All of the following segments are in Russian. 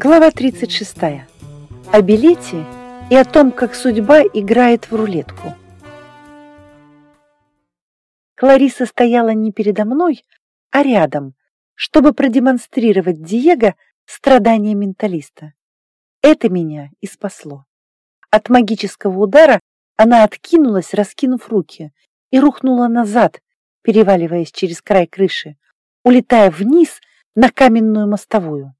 Глава 36. О билете и о том, как судьба играет в рулетку. Клариса стояла не передо мной, а рядом, чтобы продемонстрировать Диего страдания менталиста. Это меня и спасло. От магического удара она откинулась, раскинув руки, и рухнула назад, переваливаясь через край крыши, улетая вниз на каменную мостовую.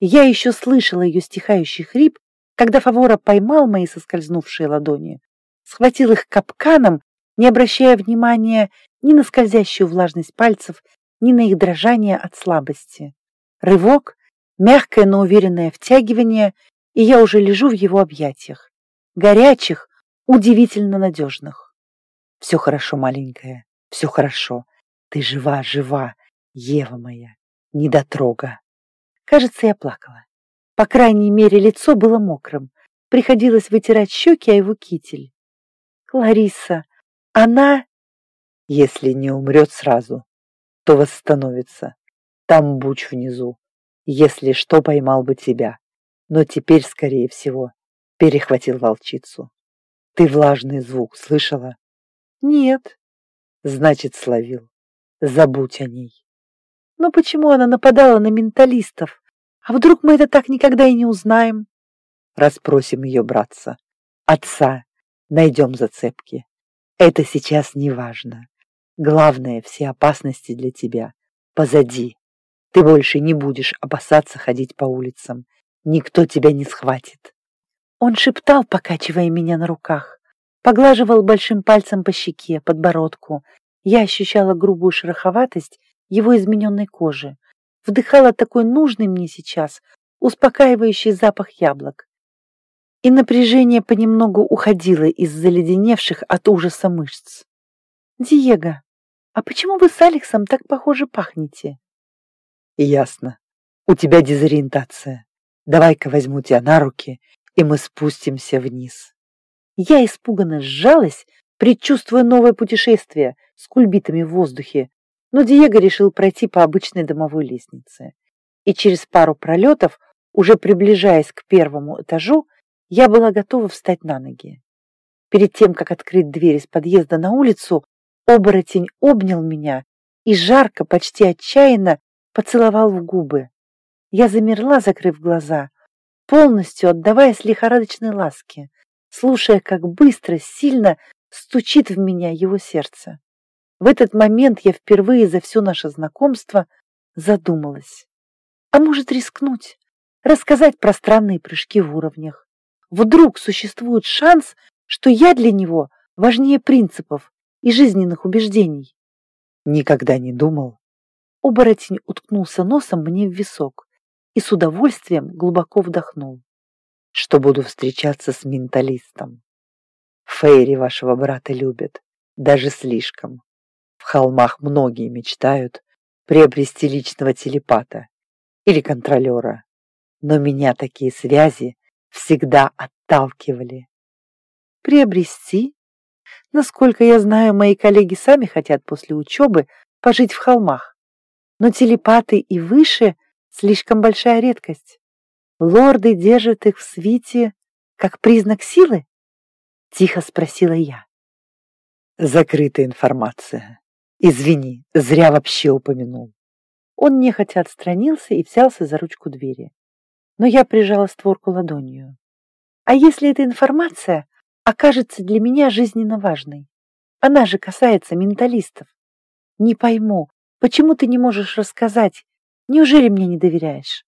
Я еще слышала ее стихающий хрип, когда Фавора поймал мои соскользнувшие ладони, схватил их капканом, не обращая внимания ни на скользящую влажность пальцев, ни на их дрожание от слабости. Рывок, мягкое, но уверенное втягивание, и я уже лежу в его объятиях. Горячих, удивительно надежных. Все хорошо, маленькая, все хорошо. Ты жива, жива, Ева моя, недотрога. Кажется, я плакала. По крайней мере, лицо было мокрым. Приходилось вытирать щеки, а его китель. Клариса, она... Если не умрет сразу, то восстановится. Там буч внизу. Если что, поймал бы тебя. Но теперь, скорее всего, перехватил волчицу. Ты влажный звук слышала? Нет. Значит, словил. Забудь о ней. Но почему она нападала на менталистов? А вдруг мы это так никогда и не узнаем? Распросим ее братца. Отца. Найдем зацепки. Это сейчас не важно. Главное, все опасности для тебя позади. Ты больше не будешь опасаться ходить по улицам. Никто тебя не схватит. Он шептал, покачивая меня на руках. Поглаживал большим пальцем по щеке, подбородку. Я ощущала грубую шероховатость его измененной кожи, вдыхала такой нужный мне сейчас, успокаивающий запах яблок. И напряжение понемногу уходило из заледеневших от ужаса мышц. «Диего, а почему вы с Алексом так похоже пахнете?» «Ясно. У тебя дезориентация. Давай-ка возьму тебя на руки, и мы спустимся вниз». Я испуганно сжалась, предчувствуя новое путешествие с кульбитами в воздухе, но Диего решил пройти по обычной домовой лестнице. И через пару пролетов, уже приближаясь к первому этажу, я была готова встать на ноги. Перед тем, как открыть дверь из подъезда на улицу, оборотень обнял меня и жарко, почти отчаянно поцеловал в губы. Я замерла, закрыв глаза, полностью отдаваясь лихорадочной ласке, слушая, как быстро, сильно стучит в меня его сердце. В этот момент я впервые за все наше знакомство задумалась. А может рискнуть, рассказать про странные прыжки в уровнях. Вдруг существует шанс, что я для него важнее принципов и жизненных убеждений. Никогда не думал. Оборотень уткнулся носом мне в висок и с удовольствием глубоко вдохнул. Что буду встречаться с менталистом. Фейри вашего брата любят, даже слишком. Холмах многие мечтают приобрести личного телепата или контролера, но меня такие связи всегда отталкивали. Приобрести? Насколько я знаю, мои коллеги сами хотят после учебы пожить в холмах, но телепаты и выше слишком большая редкость. Лорды держат их в свите как признак силы? Тихо спросила я. Закрытая информация. Извини, зря вообще упомянул. Он нехотя отстранился и взялся за ручку двери. Но я прижала створку ладонью. А если эта информация окажется для меня жизненно важной? Она же касается менталистов. Не пойму, почему ты не можешь рассказать? Неужели мне не доверяешь?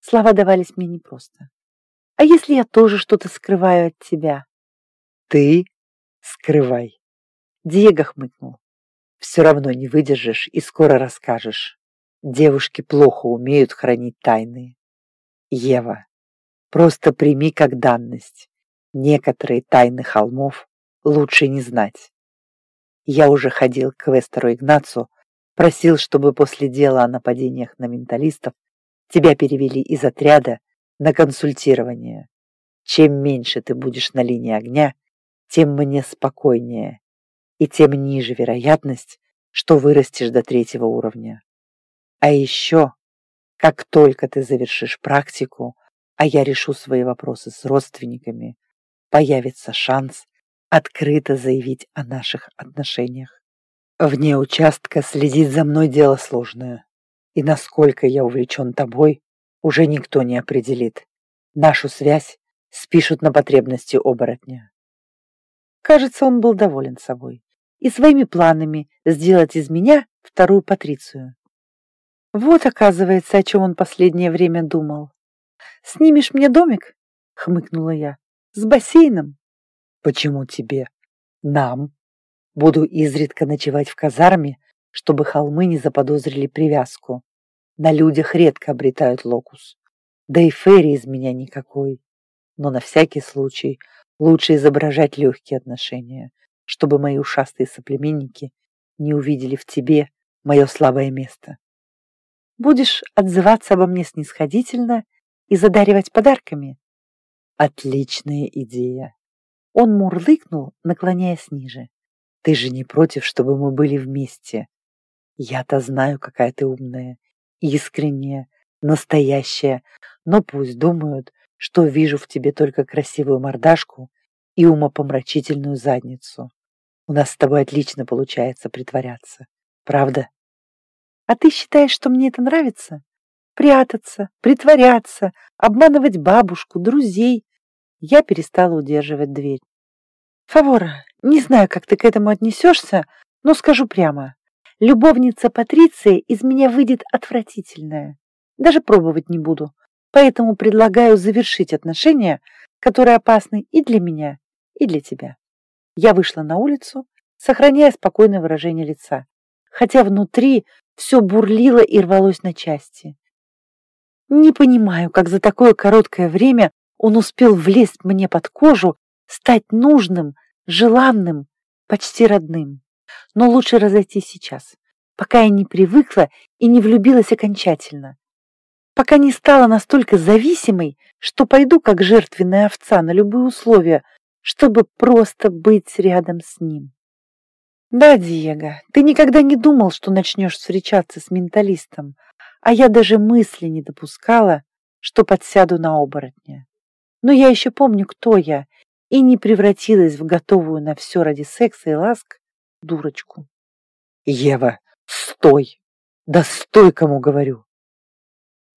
Слова давались мне непросто. А если я тоже что-то скрываю от тебя? Ты скрывай. Диего хмыкнул. Все равно не выдержишь и скоро расскажешь. Девушки плохо умеют хранить тайны. Ева, просто прими как данность. Некоторые тайны холмов лучше не знать. Я уже ходил к Вестеру Игнацу, просил, чтобы после дела о нападениях на менталистов тебя перевели из отряда на консультирование. Чем меньше ты будешь на линии огня, тем мне спокойнее и тем ниже вероятность, что вырастешь до третьего уровня. А еще, Как только ты завершишь практику, а я решу свои вопросы с родственниками, появится шанс открыто заявить о наших отношениях. Вне участка следить за мной дело сложное, и насколько я увлечен тобой, уже никто не определит. Нашу связь спишут на потребности оборотня. Кажется, он был доволен собой и своими планами сделать из меня вторую Патрицию. Вот, оказывается, о чем он последнее время думал. «Снимешь мне домик?» — хмыкнула я. «С бассейном?» «Почему тебе? Нам. Буду изредка ночевать в казарме, чтобы холмы не заподозрили привязку. На людях редко обретают локус. Да и Ферри из меня никакой. Но на всякий случай лучше изображать легкие отношения, чтобы мои ушастые соплеменники не увидели в тебе мое слабое место. Будешь отзываться обо мне снисходительно и задаривать подарками? Отличная идея. Он мурлыкнул, наклоняясь ниже. Ты же не против, чтобы мы были вместе? Я-то знаю, какая ты умная, искренняя, настоящая, но пусть думают, что вижу в тебе только красивую мордашку и умопомрачительную задницу. У нас с тобой отлично получается притворяться. Правда? А ты считаешь, что мне это нравится? Прятаться, притворяться, обманывать бабушку, друзей. Я перестала удерживать дверь. Фавора, не знаю, как ты к этому отнесешься, но скажу прямо. Любовница Патриция из меня выйдет отвратительная. Даже пробовать не буду. Поэтому предлагаю завершить отношения, которые опасны и для меня, и для тебя. Я вышла на улицу, сохраняя спокойное выражение лица, хотя внутри все бурлило и рвалось на части. Не понимаю, как за такое короткое время он успел влезть мне под кожу, стать нужным, желанным, почти родным. Но лучше разойтись сейчас, пока я не привыкла и не влюбилась окончательно. Пока не стала настолько зависимой, что пойду как жертвенная овца на любые условия, чтобы просто быть рядом с ним. Да, Диего, ты никогда не думал, что начнешь встречаться с менталистом, а я даже мысли не допускала, что подсяду на оборотня. Но я еще помню, кто я, и не превратилась в готовую на все ради секса и ласк дурочку. Ева, стой! Да стой, кому говорю!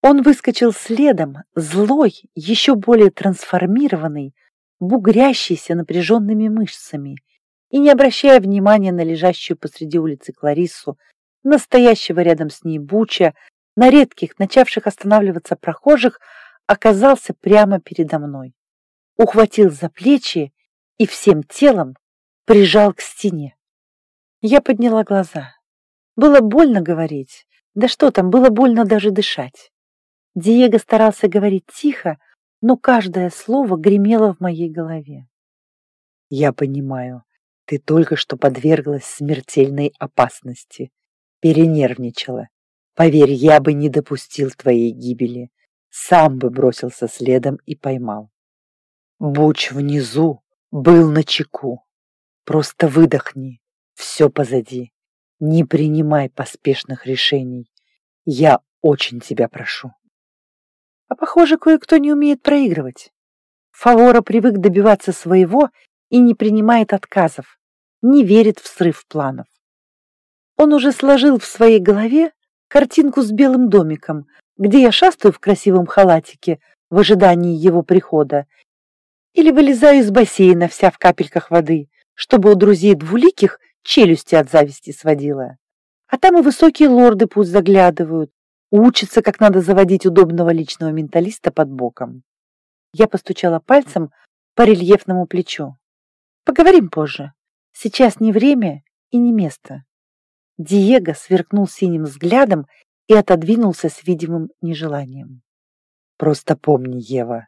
Он выскочил следом, злой, еще более трансформированный, бугрящийся напряженными мышцами, и, не обращая внимания на лежащую посреди улицы Клариссу, настоящего рядом с ней Буча, на редких, начавших останавливаться прохожих, оказался прямо передо мной. Ухватил за плечи и всем телом прижал к стене. Я подняла глаза. Было больно говорить. Да что там, было больно даже дышать. Диего старался говорить тихо, но каждое слово гремело в моей голове. «Я понимаю, ты только что подверглась смертельной опасности, перенервничала. Поверь, я бы не допустил твоей гибели, сам бы бросился следом и поймал. Буч внизу был на чеку. Просто выдохни, все позади. Не принимай поспешных решений. Я очень тебя прошу. А похоже, кое-кто не умеет проигрывать. Фавора привык добиваться своего и не принимает отказов, не верит в срыв планов. Он уже сложил в своей голове картинку с белым домиком, где я шастаю в красивом халатике в ожидании его прихода, или вылезаю из бассейна вся в капельках воды, чтобы у друзей двуликих челюсти от зависти сводила. А там и высокие лорды пусть заглядывают, учатся, как надо заводить удобного личного менталиста под боком. Я постучала пальцем по рельефному плечу. Поговорим позже. Сейчас не время и не место. Диего сверкнул синим взглядом и отодвинулся с видимым нежеланием. Просто помни, Ева,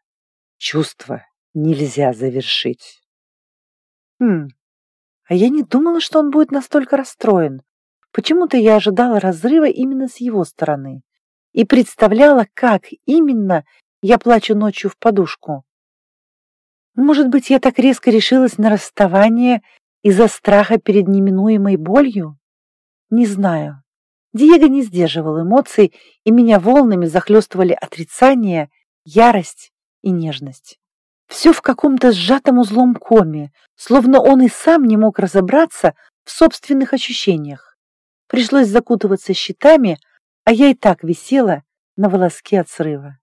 чувство нельзя завершить. Хм, а я не думала, что он будет настолько расстроен. Почему-то я ожидала разрыва именно с его стороны и представляла, как именно я плачу ночью в подушку. Может быть, я так резко решилась на расставание из-за страха перед неминуемой болью? Не знаю. Диего не сдерживал эмоций, и меня волнами захлестывали отрицание, ярость и нежность. Все в каком-то сжатом узлом коме, словно он и сам не мог разобраться в собственных ощущениях. Пришлось закутываться щитами, а я и так висела на волоске от срыва.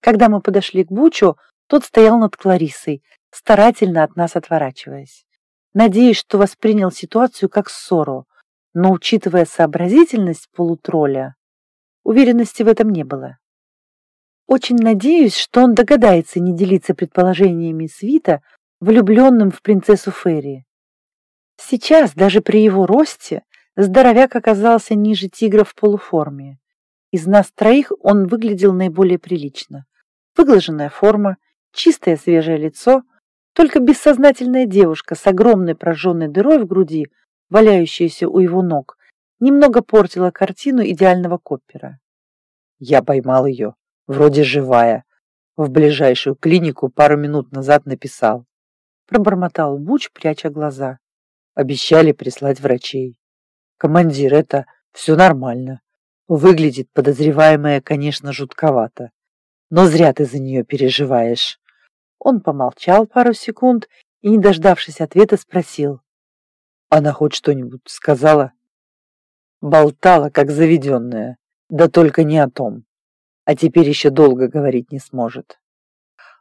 Когда мы подошли к Бучу, тот стоял над Кларисой, старательно от нас отворачиваясь. Надеюсь, что воспринял ситуацию как ссору, но, учитывая сообразительность полутролля, уверенности в этом не было. Очень надеюсь, что он догадается не делиться предположениями Свита, влюбленным в принцессу Ферри. Сейчас, даже при его росте, здоровяк оказался ниже тигра в полуформе. Из нас троих он выглядел наиболее прилично. Выглаженная форма, чистое свежее лицо, только бессознательная девушка с огромной прожженной дырой в груди валяющаяся у его ног, немного портила картину идеального коппера. Я поймал ее, вроде живая. В ближайшую клинику пару минут назад написал. Пробормотал Буч, пряча глаза. Обещали прислать врачей. Командир, это все нормально. Выглядит подозреваемая, конечно, жутковато. Но зря ты за нее переживаешь. Он помолчал пару секунд и, не дождавшись ответа, спросил. Она хоть что-нибудь сказала? Болтала, как заведенная, да только не о том. А теперь еще долго говорить не сможет.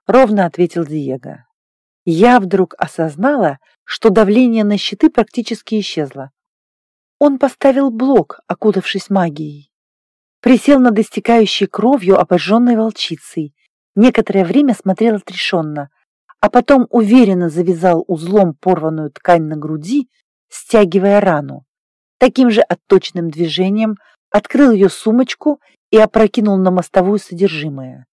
Ровно ответил Диего. Я вдруг осознала, что давление на щиты практически исчезло. Он поставил блок, окутавшись магией. Присел над истекающей кровью обожженной волчицей. Некоторое время смотрел отрешенно, а потом уверенно завязал узлом порванную ткань на груди стягивая рану. Таким же отточным движением открыл ее сумочку и опрокинул на мостовую содержимое.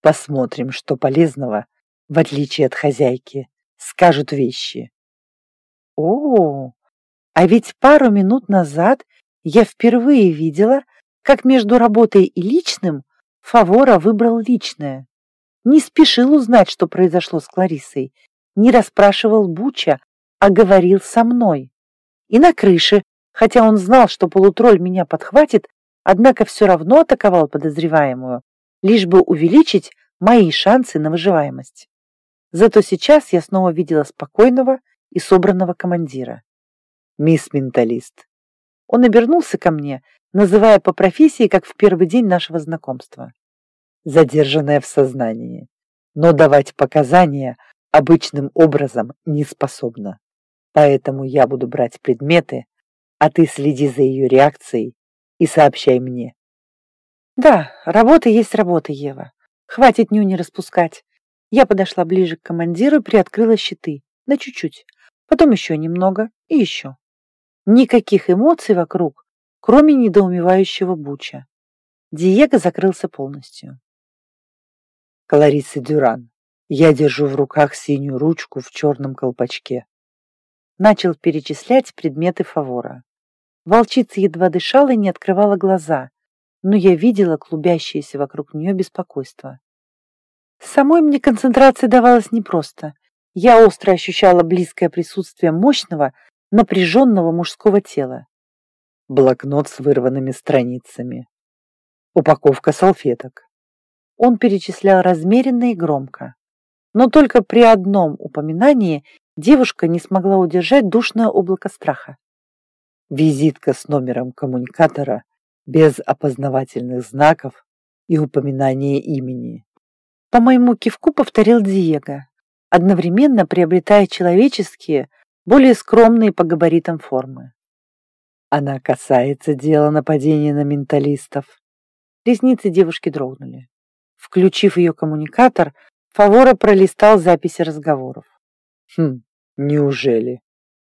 Посмотрим, что полезного, в отличие от хозяйки, скажут вещи. О, а ведь пару минут назад я впервые видела, как между работой и личным Фавора выбрал личное. Не спешил узнать, что произошло с Кларисой, не расспрашивал Буча а говорил со мной. И на крыше, хотя он знал, что полутролль меня подхватит, однако все равно атаковал подозреваемую, лишь бы увеличить мои шансы на выживаемость. Зато сейчас я снова видела спокойного и собранного командира. «Мисс Менталист». Он обернулся ко мне, называя по профессии, как в первый день нашего знакомства. «Задержанная в сознании, но давать показания обычным образом не способна. Поэтому я буду брать предметы, а ты следи за ее реакцией и сообщай мне. Да, работа есть работа, Ева. Хватит нюни распускать. Я подошла ближе к командиру и приоткрыла щиты. На чуть-чуть. Потом еще немного и еще. Никаких эмоций вокруг, кроме недоумевающего Буча. Диего закрылся полностью. Клариса Дюран. Я держу в руках синюю ручку в черном колпачке начал перечислять предметы фавора. Волчица едва дышала и не открывала глаза, но я видела клубящееся вокруг нее беспокойство. Самой мне концентрация давалась непросто. Я остро ощущала близкое присутствие мощного, напряженного мужского тела. Блокнот с вырванными страницами. Упаковка салфеток. Он перечислял размеренно и громко. Но только при одном упоминании девушка не смогла удержать душное облако страха. Визитка с номером коммуникатора без опознавательных знаков и упоминания имени. По моему кивку повторил Диего, одновременно приобретая человеческие, более скромные по габаритам формы. Она касается дела нападения на менталистов. Ресницы девушки дрогнули. Включив ее коммуникатор, Фавора пролистал записи разговоров. Хм, Неужели?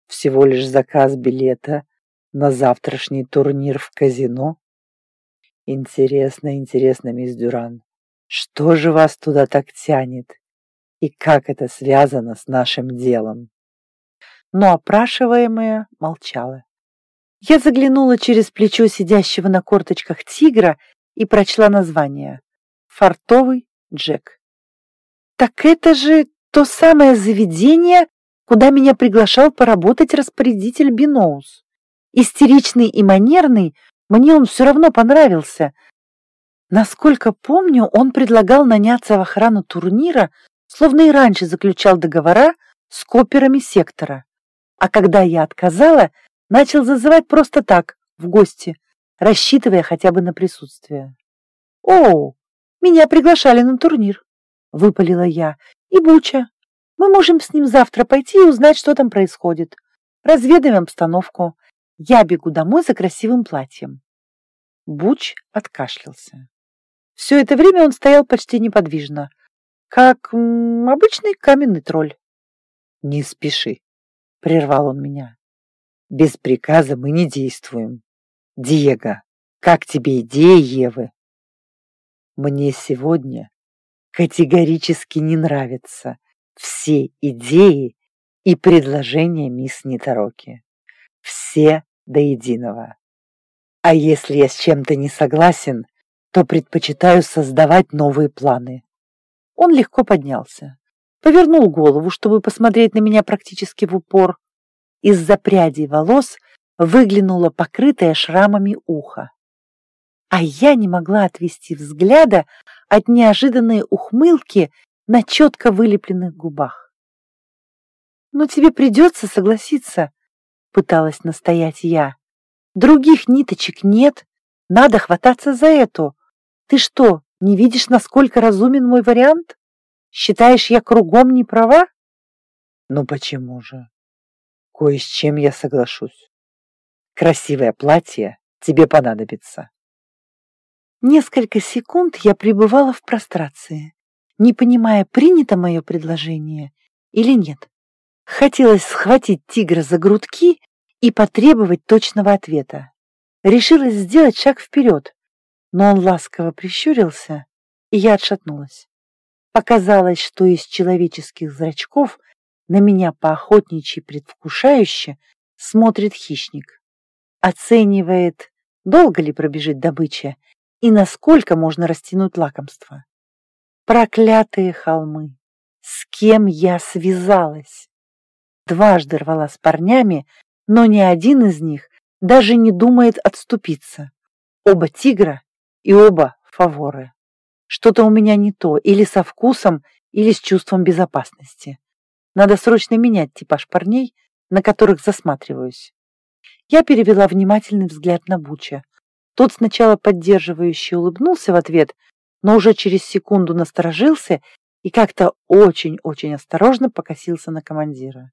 Всего лишь заказ билета на завтрашний турнир в казино? Интересно, интересно, мисс Дюран, что же вас туда так тянет? И как это связано с нашим делом? Но опрашиваемая молчала. Я заглянула через плечо сидящего на корточках тигра и прочла название «Фартовый Джек». Так это же то самое заведение, куда меня приглашал поработать распорядитель Биноус. Истеричный и манерный, Мне он все равно понравился. Насколько помню, он предлагал наняться в охрану турнира, словно и раньше заключал договора с коперами сектора. А когда я отказала, начал зазывать просто так, в гости, рассчитывая хотя бы на присутствие. «О, меня приглашали на турнир», — выпалила я. «И Буча. Мы можем с ним завтра пойти и узнать, что там происходит. Разведаем обстановку. Я бегу домой за красивым платьем». Буч откашлялся. Все это время он стоял почти неподвижно, как м, обычный каменный тролль. «Не спеши», — прервал он меня. «Без приказа мы не действуем. Диего, как тебе идея Евы?» «Мне сегодня категорически не нравятся все идеи и предложения мисс Нитороки. Все до единого. А если я с чем-то не согласен, то предпочитаю создавать новые планы. Он легко поднялся, повернул голову, чтобы посмотреть на меня практически в упор. Из-за прядей волос выглянуло покрытое шрамами ухо. А я не могла отвести взгляда от неожиданной ухмылки на четко вылепленных губах. «Но тебе придется согласиться», — пыталась настоять я. «Других ниточек нет, надо хвататься за эту. Ты что, не видишь, насколько разумен мой вариант? Считаешь, я кругом не права? Ну почему же? Кое с чем я соглашусь. Красивое платье тебе понадобится. Несколько секунд я пребывала в прострации, не понимая, принято мое предложение или нет. Хотелось схватить тигра за грудки и потребовать точного ответа. Решилась сделать шаг вперед, но он ласково прищурился, и я отшатнулась. Показалось, что из человеческих зрачков на меня поохотничьи предвкушающе смотрит хищник. Оценивает, долго ли пробежит добыча и насколько можно растянуть лакомство. Проклятые холмы! С кем я связалась? Дважды рвала с парнями, но ни один из них даже не думает отступиться. Оба тигра и оба фаворы. Что-то у меня не то, или со вкусом, или с чувством безопасности. Надо срочно менять типаж парней, на которых засматриваюсь. Я перевела внимательный взгляд на Буча. Тот сначала поддерживающе улыбнулся в ответ, но уже через секунду насторожился и как-то очень-очень осторожно покосился на командира.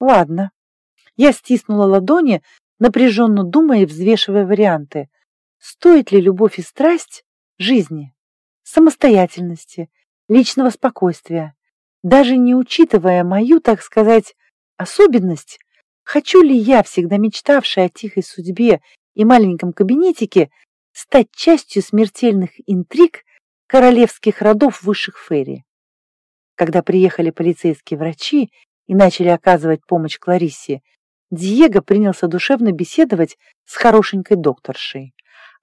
Ладно. Я стиснула ладони, напряженно думая и взвешивая варианты. Стоит ли любовь и страсть жизни, самостоятельности, личного спокойствия, даже не учитывая мою, так сказать, особенность, хочу ли я, всегда мечтавшая о тихой судьбе и маленьком кабинетике, стать частью смертельных интриг королевских родов высших фейри. Когда приехали полицейские врачи и начали оказывать помощь Клариссе, Диего принялся душевно беседовать с хорошенькой докторшей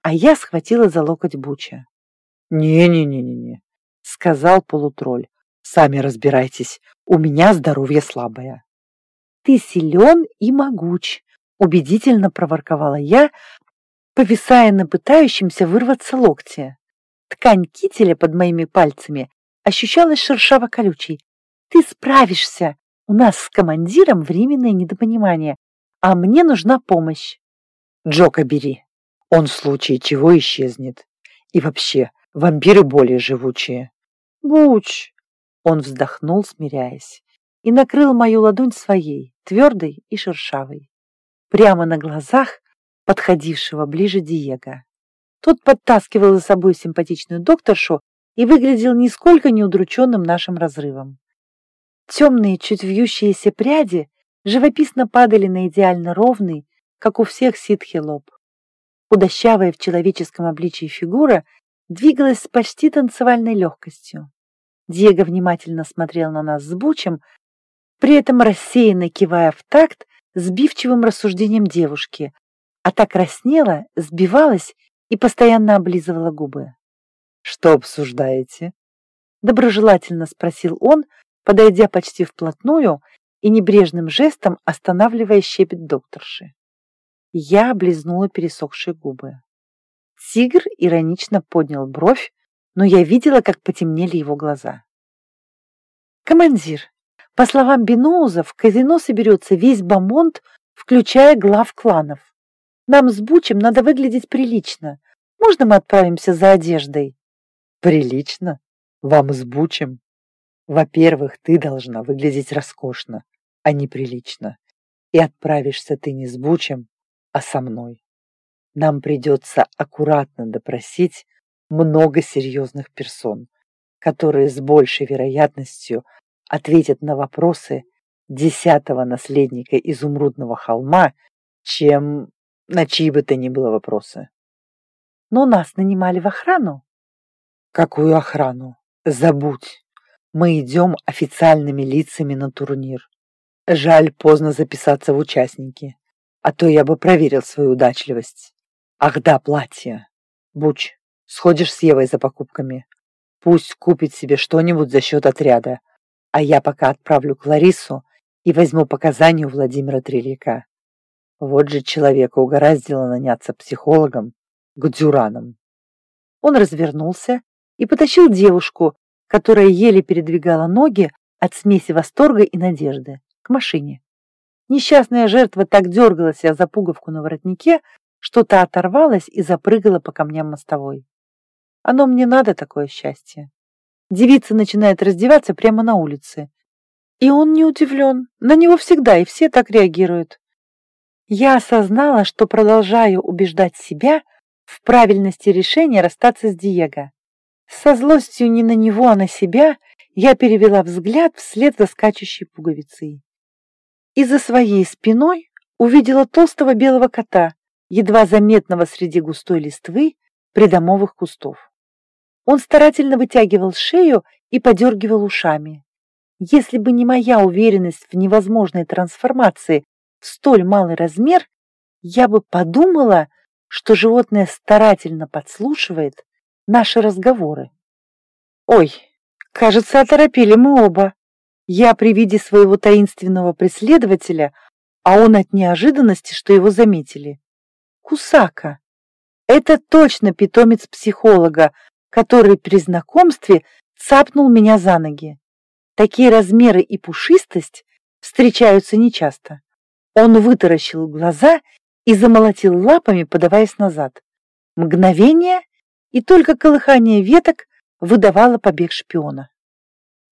а я схватила за локоть Буча. «Не-не-не-не-не», — сказал полутролль. «Сами разбирайтесь, у меня здоровье слабое». «Ты силен и могуч», — убедительно проворковала я, повисая на пытающемся вырваться локте. Ткань кителя под моими пальцами ощущалась шершаво-колючей. «Ты справишься! У нас с командиром временное недопонимание, а мне нужна помощь». «Джока бери», он в случае чего исчезнет. И вообще, вампиры более живучие. Буч! Он вздохнул, смиряясь, и накрыл мою ладонь своей, твердой и шершавой, прямо на глазах подходившего ближе Диего. Тот подтаскивал за собой симпатичную докторшу и выглядел нисколько не удрученным нашим разрывом. Темные, чуть вьющиеся пряди живописно падали на идеально ровный, как у всех ситхи лоб. Худощавая в человеческом обличии фигура двигалась с почти танцевальной легкостью. Диего внимательно смотрел на нас с Бучем, при этом рассеянно кивая в такт сбивчивым рассуждением девушки, а так краснела, сбивалась и постоянно облизывала губы. «Что обсуждаете?» Доброжелательно спросил он, подойдя почти вплотную и небрежным жестом останавливая щепет докторши. Я облизнула пересохшие губы. Тигр иронично поднял бровь, но я видела, как потемнели его глаза. «Командир, по словам Биноуза, в казино соберется весь бомонд, включая глав кланов. Нам с Бучем надо выглядеть прилично. Можно мы отправимся за одеждой?» «Прилично? Вам с Бучем? Во-первых, ты должна выглядеть роскошно, а не прилично. И отправишься ты не с Бучем, а со мной. Нам придется аккуратно допросить много серьезных персон, которые с большей вероятностью ответят на вопросы десятого наследника изумрудного холма, чем на чьи бы то ни было вопросы. Но нас нанимали в охрану. Какую охрану? Забудь. Мы идем официальными лицами на турнир. Жаль поздно записаться в участники а то я бы проверил свою удачливость. Ах да, платье. Буч, сходишь с Евой за покупками. Пусть купит себе что-нибудь за счет отряда, а я пока отправлю Кларису и возьму показания у Владимира Трелика. Вот же человека угораздило наняться психологом к дюранам. Он развернулся и потащил девушку, которая еле передвигала ноги от смеси восторга и надежды, к машине. Несчастная жертва так дергалась за пуговку на воротнике, что та оторвалась и запрыгала по камням мостовой. Оно мне надо, такое счастье. Девица начинает раздеваться прямо на улице. И он не удивлен. На него всегда и все так реагируют. Я осознала, что продолжаю убеждать себя в правильности решения расстаться с Диего. Со злостью не на него, а на себя я перевела взгляд вслед за скачущей пуговицей и за своей спиной увидела толстого белого кота, едва заметного среди густой листвы придомовых кустов. Он старательно вытягивал шею и подергивал ушами. Если бы не моя уверенность в невозможной трансформации в столь малый размер, я бы подумала, что животное старательно подслушивает наши разговоры. Ой, кажется, оторопели мы оба. Я при виде своего таинственного преследователя, а он от неожиданности, что его заметили. Кусака. Это точно питомец психолога, который при знакомстве цапнул меня за ноги. Такие размеры и пушистость встречаются нечасто. Он вытаращил глаза и замолотил лапами, подаваясь назад. Мгновение, и только колыхание веток выдавало побег шпиона.